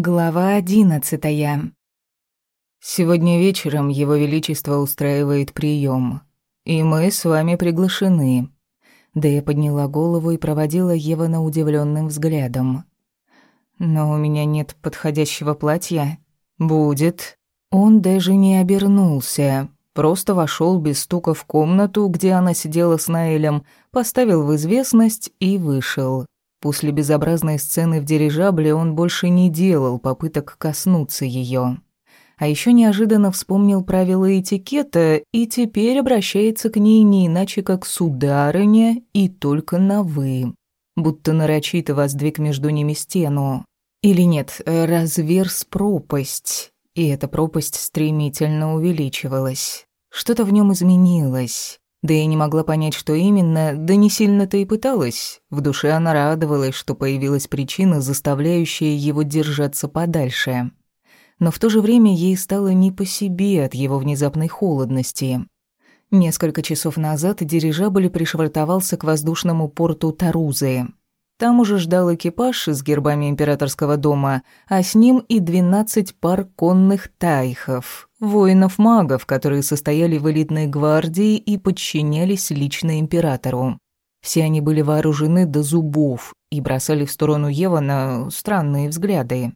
Глава одиннадцатая. Сегодня вечером Его Величество устраивает прием, и мы с вами приглашены. Да я подняла голову и проводила Евана удивленным взглядом. Но у меня нет подходящего платья. Будет. Он даже не обернулся, просто вошел без стука в комнату, где она сидела с Наэлем, поставил в известность и вышел. После безобразной сцены в дирижабле он больше не делал попыток коснуться ее. А еще неожиданно вспомнил правила этикета и теперь обращается к ней не иначе, как сударыня и только на «вы». Будто нарочито воздвиг между ними стену. Или нет, разверз пропасть. И эта пропасть стремительно увеличивалась. Что-то в нем изменилось. Да я не могла понять, что именно, да не сильно-то и пыталась. В душе она радовалась, что появилась причина, заставляющая его держаться подальше. Но в то же время ей стало не по себе от его внезапной холодности. Несколько часов назад дирижабль пришвартовался к воздушному порту Тарузы. Там уже ждал экипаж с гербами императорского дома, а с ним и 12 пар конных тайхов, воинов-магов, которые состояли в элитной гвардии и подчинялись лично императору. Все они были вооружены до зубов и бросали в сторону Евана странные взгляды.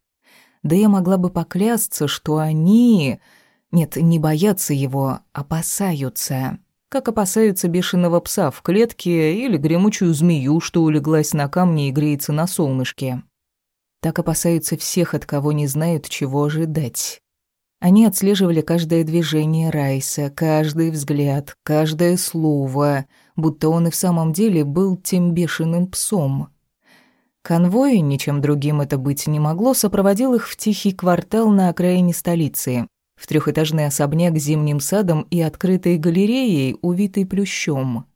Да я могла бы поклясться, что они... Нет, не боятся его, опасаются как опасаются бешеного пса в клетке или гремучую змею, что улеглась на камне и греется на солнышке. Так опасаются всех, от кого не знают, чего ожидать. Они отслеживали каждое движение Райса, каждый взгляд, каждое слово, будто он и в самом деле был тем бешеным псом. Конвой, ничем другим это быть не могло, сопроводил их в тихий квартал на окраине столицы в трехэтажный особняк с зимним садом и открытой галереей, увитой плющом.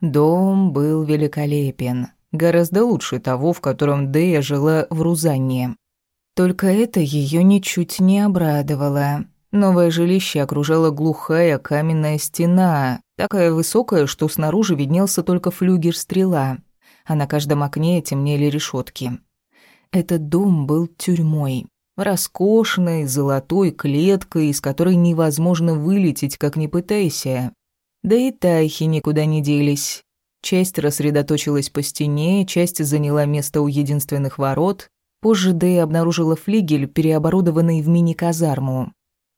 Дом был великолепен, гораздо лучше того, в котором Дея жила в Рузанне. Только это ее ничуть не обрадовало. Новое жилище окружала глухая каменная стена, такая высокая, что снаружи виднелся только флюгер стрела, а на каждом окне темнели решетки. Этот дом был тюрьмой роскошной золотой клеткой, из которой невозможно вылететь, как ни пытайся. Да и тайхи никуда не делись. Часть рассредоточилась по стене, часть заняла место у единственных ворот. Позже Дэй обнаружила флигель, переоборудованный в мини-казарму.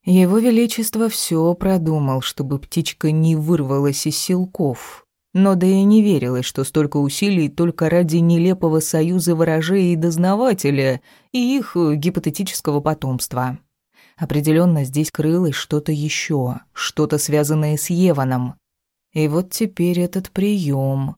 Его Величество все продумал, чтобы птичка не вырвалась из силков. Но да и не верилось, что столько усилий только ради нелепого союза ворожей и дознавателя и их э, гипотетического потомства. Определенно здесь крылось что-то еще, что-то связанное с Еваном. И вот теперь этот прием.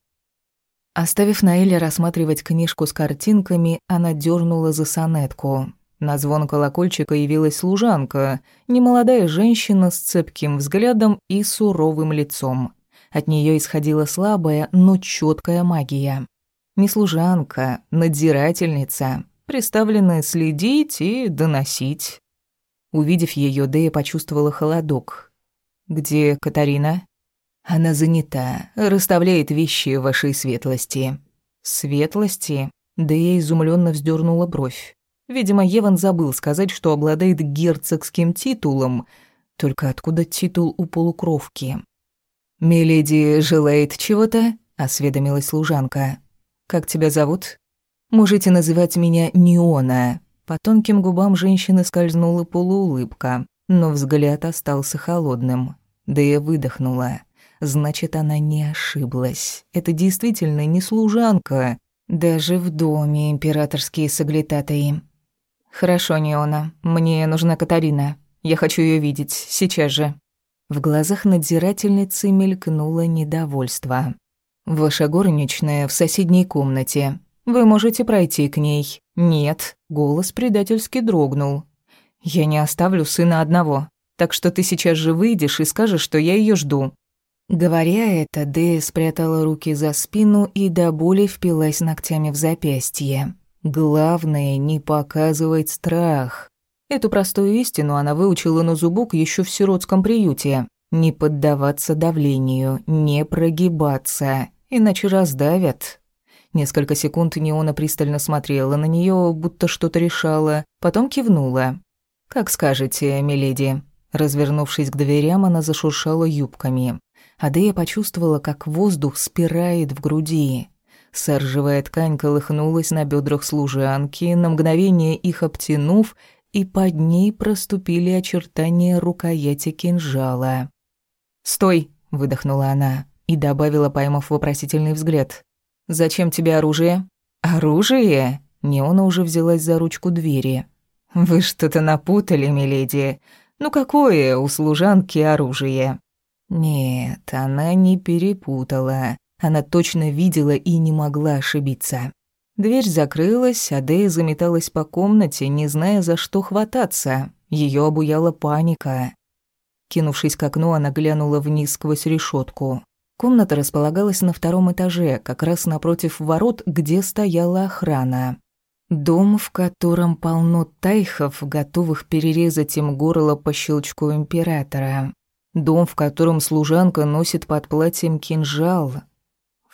Оставив Наэля рассматривать книжку с картинками, она дернула за сонетку. На звон колокольчика явилась служанка, немолодая женщина с цепким взглядом и суровым лицом. От нее исходила слабая, но четкая магия. Не служанка, надзирательница, приставленная следить и доносить. Увидев ее, Дэя почувствовала холодок. «Где Катарина?» «Она занята, расставляет вещи вашей светлости». «Светлости?» Дэя изумленно вздернула бровь. Видимо, Еван забыл сказать, что обладает герцогским титулом. Только откуда титул у полукровки? «Миледи желает чего-то?» — осведомилась служанка. «Как тебя зовут?» «Можете называть меня Неона». По тонким губам женщины скользнула полуулыбка, но взгляд остался холодным. Да я выдохнула. Значит, она не ошиблась. Это действительно не служанка. Даже в доме императорские соглядатаи. «Хорошо, Неона. Мне нужна Катарина. Я хочу ее видеть. Сейчас же». В глазах надзирательницы мелькнуло недовольство. «Ваша горничная в соседней комнате. Вы можете пройти к ней». «Нет», — голос предательски дрогнул. «Я не оставлю сына одного, так что ты сейчас же выйдешь и скажешь, что я ее жду». Говоря это, Дэя спрятала руки за спину и до боли впилась ногтями в запястье. Главное — не показывать страх. Эту простую истину она выучила на зубок еще в сиротском приюте. Не поддаваться давлению, не прогибаться, иначе раздавят. Несколько секунд Неона пристально смотрела на нее, будто что-то решала, потом кивнула. «Как скажете, миледи». Развернувшись к дверям, она зашуршала юбками. Адея почувствовала, как воздух спирает в груди. Саржевая ткань колыхнулась на бедрах служанки, на мгновение их обтянув, и под ней проступили очертания рукояти кинжала. «Стой!» — выдохнула она и добавила, поймав вопросительный взгляд. «Зачем тебе оружие?» «Оружие?» Неона уже взялась за ручку двери. «Вы что-то напутали, миледи. Ну какое у служанки оружие?» Нет, она не перепутала. Она точно видела и не могла ошибиться. Дверь закрылась, а Дэя заметалась по комнате, не зная, за что хвататься. Ее обуяла паника. Кинувшись к окну, она глянула вниз сквозь решетку. Комната располагалась на втором этаже, как раз напротив ворот, где стояла охрана. Дом, в котором полно тайхов, готовых перерезать им горло по щелчку императора. Дом, в котором служанка носит под платьем кинжал.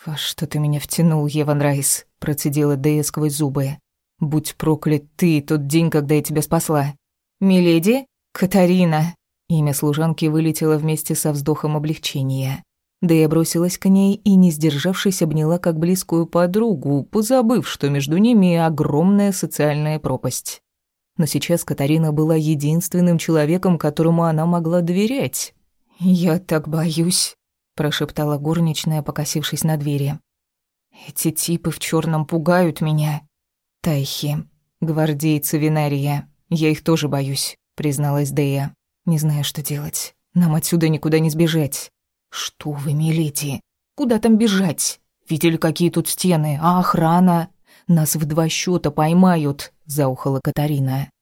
«Во что ты меня втянул, Еван Райс?» – процедила Дея сквозь зубы. «Будь проклят ты, тот день, когда я тебя спасла». «Миледи? Катарина!» Имя служанки вылетело вместе со вздохом облегчения. Дэя бросилась к ней и, не сдержавшись, обняла как близкую подругу, позабыв, что между ними огромная социальная пропасть. Но сейчас Катарина была единственным человеком, которому она могла доверять. «Я так боюсь», — прошептала горничная, покосившись на двери. «Эти типы в черном пугают меня. Тайхи, гвардейцы Винария, я их тоже боюсь», — призналась Дэя. «Не знаю, что делать. Нам отсюда никуда не сбежать». «Что вы, миледи? Куда там бежать? Видели, какие тут стены, а охрана? Нас в два счета поймают», — заухала Катарина.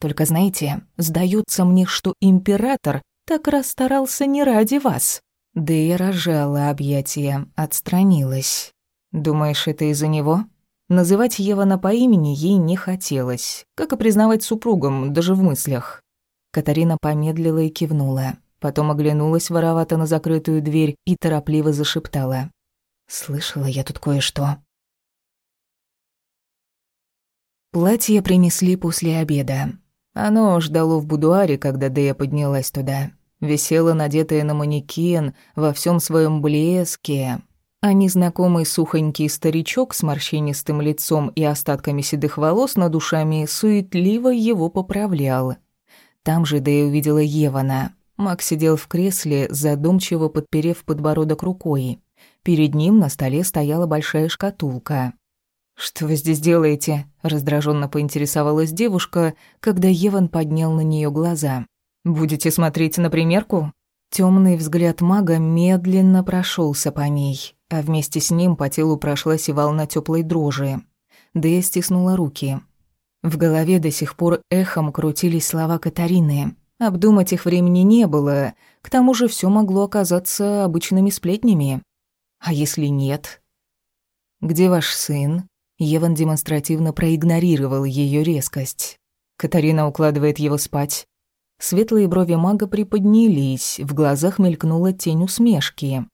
«Только знаете, сдается мне, что император так расстарался не ради вас». Да и рожала объятия, отстранилась. «Думаешь, это из-за него?» Называть Евана по имени ей не хотелось, как и признавать супругам, даже в мыслях. Катарина помедлила и кивнула. Потом оглянулась воровато на закрытую дверь и торопливо зашептала. «Слышала я тут кое-что». Платье принесли после обеда. Оно ждало в будуаре, когда Дэя поднялась туда. Висело надетое на манекен во всем своем блеске, а незнакомый сухонький старичок с морщинистым лицом и остатками седых волос над душами суетливо его поправлял. Там же Дэя увидела Евана. Мак сидел в кресле, задумчиво подперев подбородок рукой. Перед ним на столе стояла большая шкатулка. «Что вы здесь делаете?» – раздраженно поинтересовалась девушка, когда Еван поднял на нее глаза. «Будете смотреть на примерку?» Темный взгляд мага медленно прошелся по ней, а вместе с ним по телу прошлась и волна теплой дрожи. Дэя стиснула руки. В голове до сих пор эхом крутились слова Катарины. Обдумать их времени не было, к тому же все могло оказаться обычными сплетнями. А если нет? «Где ваш сын?» Еван демонстративно проигнорировал ее резкость. Катарина укладывает его спать. Светлые брови мага приподнялись, в глазах мелькнула тень усмешки.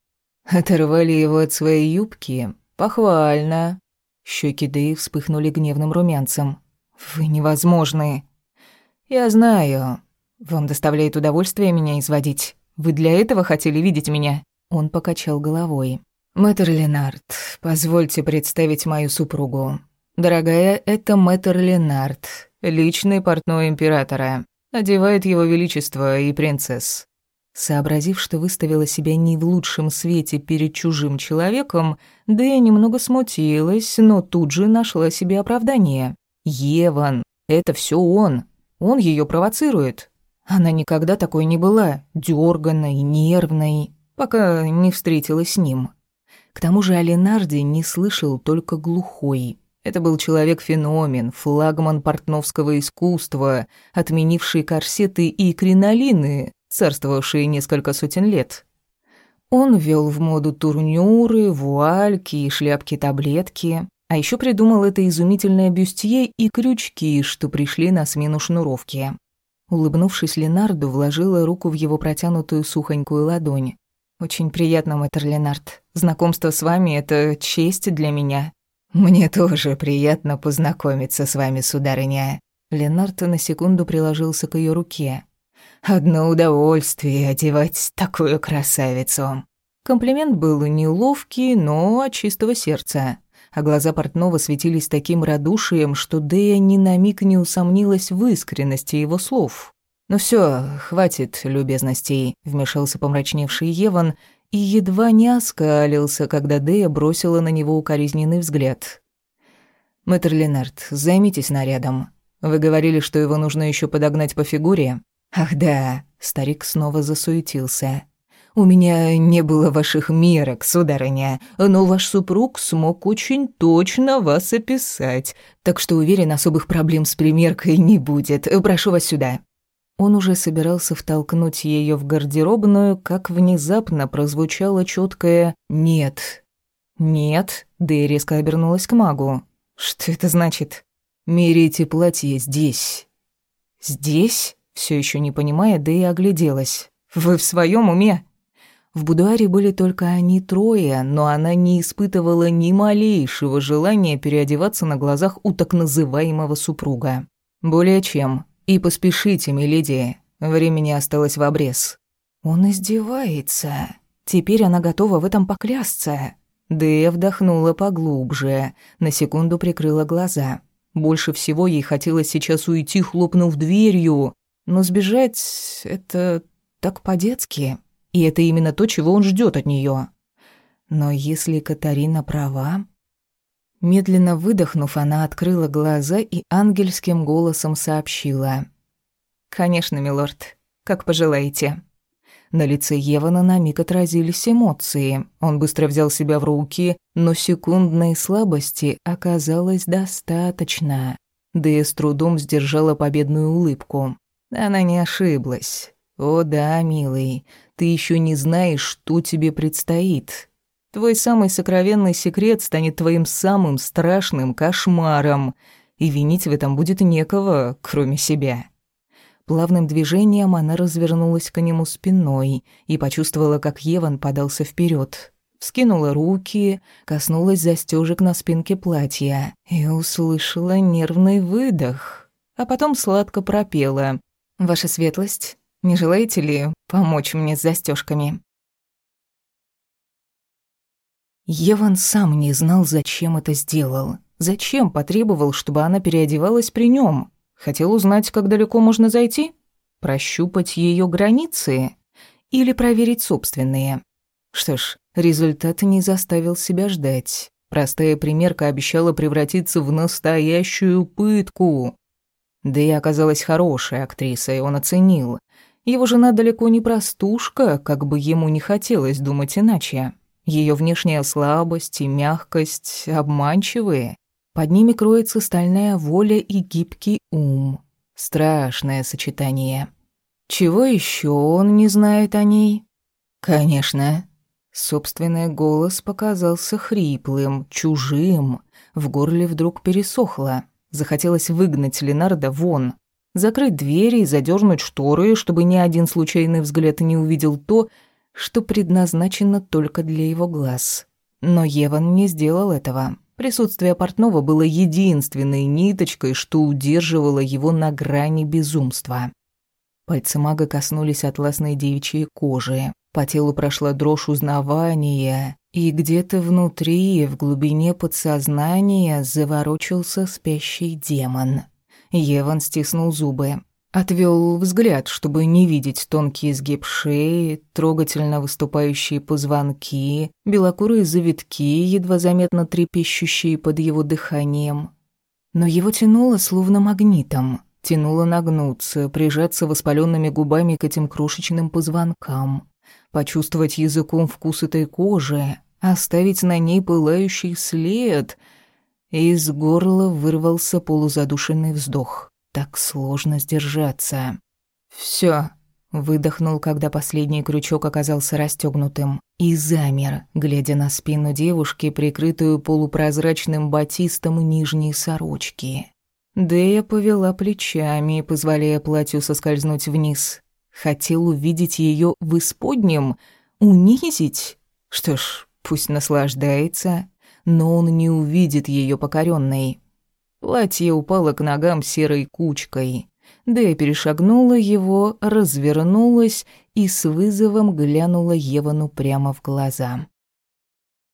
Оторвали его от своей юбки. Похвально. Щеки Дэи вспыхнули гневным румянцем. «Вы невозможны». «Я знаю. «Вам доставляет удовольствие меня изводить? Вы для этого хотели видеть меня?» Он покачал головой. «Мэтр Ленард, позвольте представить мою супругу. Дорогая, это мэтр Ленард, личный портной императора. Одевает его величество и принцесс». Сообразив, что выставила себя не в лучшем свете перед чужим человеком, да я немного смутилась, но тут же нашла себе оправдание. «Еван, это все он. Он ее провоцирует. Она никогда такой не была, дёрганной, нервной, пока не встретилась с ним. К тому же о Ленарде не слышал только глухой. Это был человек-феномен, флагман портновского искусства, отменивший корсеты и кринолины, царствовавшие несколько сотен лет. Он ввел в моду турнюры, вуальки и шляпки-таблетки, а еще придумал это изумительное бюстье и крючки, что пришли на смену шнуровки. Улыбнувшись Ленарду, вложила руку в его протянутую сухонькую ладонь. «Очень приятно, мэтр Ленард. Знакомство с вами — это честь для меня». «Мне тоже приятно познакомиться с вами, сударыня». Ленард на секунду приложился к ее руке. «Одно удовольствие одевать такую красавицу». Комплимент был неловкий, но от чистого сердца. А глаза портного светились таким радушием, что Дея ни на миг не усомнилась в искренности его слов. «Ну все, хватит любезностей», — вмешался помрачневший Еван и едва не оскалился, когда Дея бросила на него укоризненный взгляд. «Мэтр Ленард, займитесь нарядом. Вы говорили, что его нужно еще подогнать по фигуре?» «Ах да», — старик снова засуетился. «У меня не было ваших мерок, сударыня, но ваш супруг смог очень точно вас описать, так что уверен, особых проблем с примеркой не будет. Прошу вас сюда». Он уже собирался втолкнуть ее в гардеробную, как внезапно прозвучало четкое «нет». «Нет», — Дэй резко обернулась к магу. «Что это значит?» «Мерите платье здесь». «Здесь?» — все еще не понимая, Дэй огляделась. «Вы в своем уме?» В будуаре были только они трое, но она не испытывала ни малейшего желания переодеваться на глазах у так называемого супруга. Более чем. «И поспешите, миледи, времени осталось в обрез». «Он издевается. Теперь она готова в этом поклясться». Дэя вдохнула поглубже, на секунду прикрыла глаза. Больше всего ей хотелось сейчас уйти, хлопнув дверью, но сбежать — это так по-детски, и это именно то, чего он ждет от нее. Но если Катарина права... Медленно выдохнув, она открыла глаза и ангельским голосом сообщила. «Конечно, милорд, как пожелаете». На лице Евана на миг отразились эмоции. Он быстро взял себя в руки, но секундной слабости оказалось достаточно. Да и с трудом сдержала победную улыбку. Она не ошиблась. «О да, милый, ты еще не знаешь, что тебе предстоит. Твой самый сокровенный секрет станет твоим самым страшным кошмаром, и винить в этом будет некого, кроме себя». Плавным движением она развернулась к нему спиной и почувствовала, как Еван подался вперед. Вскинула руки, коснулась застежек на спинке платья и услышала нервный выдох, а потом сладко пропела. «Ваша светлость, не желаете ли помочь мне с застежками? Еван сам не знал, зачем это сделал. Зачем потребовал, чтобы она переодевалась при нем? Хотел узнать, как далеко можно зайти? Прощупать ее границы? Или проверить собственные? Что ж, результат не заставил себя ждать. Простая примерка обещала превратиться в настоящую пытку. Да и оказалась хорошая актриса, и он оценил. Его жена далеко не простушка, как бы ему не хотелось думать иначе. Ее внешняя слабость и мягкость обманчивые. Под ними кроется стальная воля и гибкий ум. Страшное сочетание. Чего еще он не знает о ней? Конечно. Собственный голос показался хриплым, чужим. В горле вдруг пересохло. Захотелось выгнать Ленарда вон. Закрыть двери и задернуть шторы, чтобы ни один случайный взгляд не увидел то, что предназначено только для его глаз. Но Еван не сделал этого. Присутствие портного было единственной ниточкой, что удерживало его на грани безумства. Пальцы мага коснулись атласной девичьей кожи. По телу прошла дрожь узнавания, и где-то внутри, в глубине подсознания, заворочился спящий демон. Еван стиснул зубы. Отвел взгляд, чтобы не видеть тонкий изгиб шеи, трогательно выступающие позвонки, белокурые завитки, едва заметно трепещущие под его дыханием. Но его тянуло словно магнитом, тянуло нагнуться, прижаться воспаленными губами к этим крошечным позвонкам, почувствовать языком вкус этой кожи, оставить на ней пылающий след. Из горла вырвался полузадушенный вздох так сложно сдержаться. Всё, выдохнул, когда последний крючок оказался расстёгнутым, и замер, глядя на спину девушки, прикрытую полупрозрачным батистом нижней сорочки. Дэя повела плечами, позволяя платью соскользнуть вниз. Хотел увидеть её в исподнем, унизить. Что ж, пусть наслаждается. но он не увидит ее покоренной. Платье упало к ногам серой кучкой. Дэя перешагнула его, развернулась и с вызовом глянула Евану прямо в глаза.